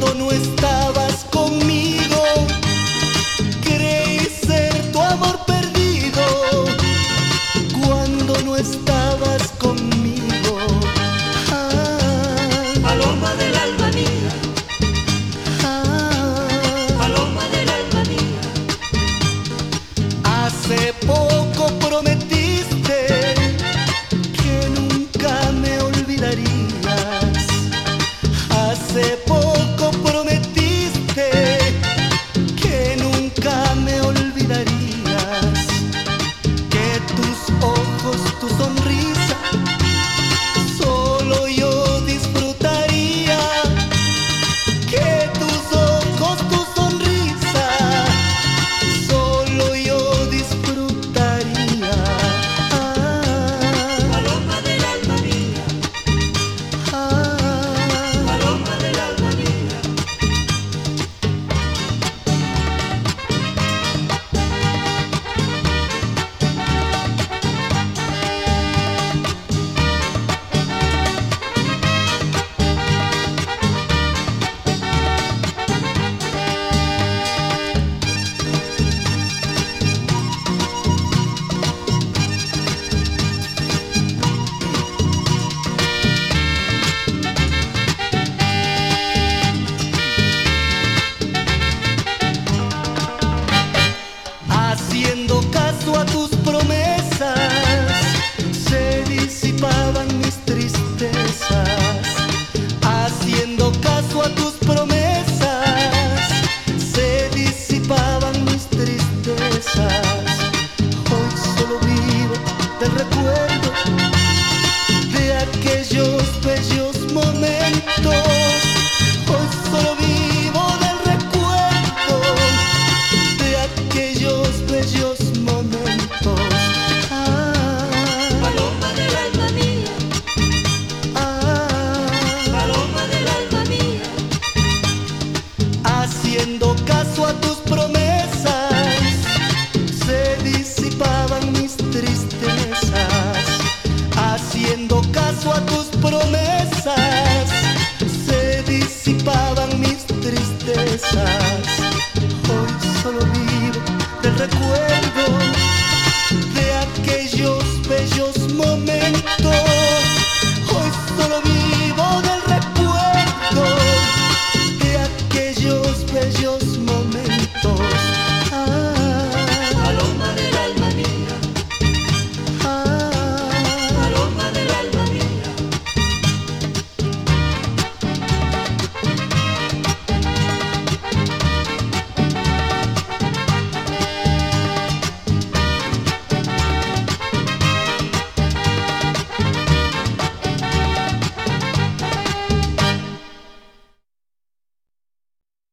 cuando no estabas conmigo. Creí ser tu amor perdido cuando no estabas conmigo. Ah, paloma del alma mía. Ah, paloma del alma mía. Hace poco prometiste que nunca me olvidarías. Hace poco Haciendo caso a tus promesas, se disipaban mis tristezas. A tus promesas, se disipaban mis tristezas. Hoy solo vivo del recuerdo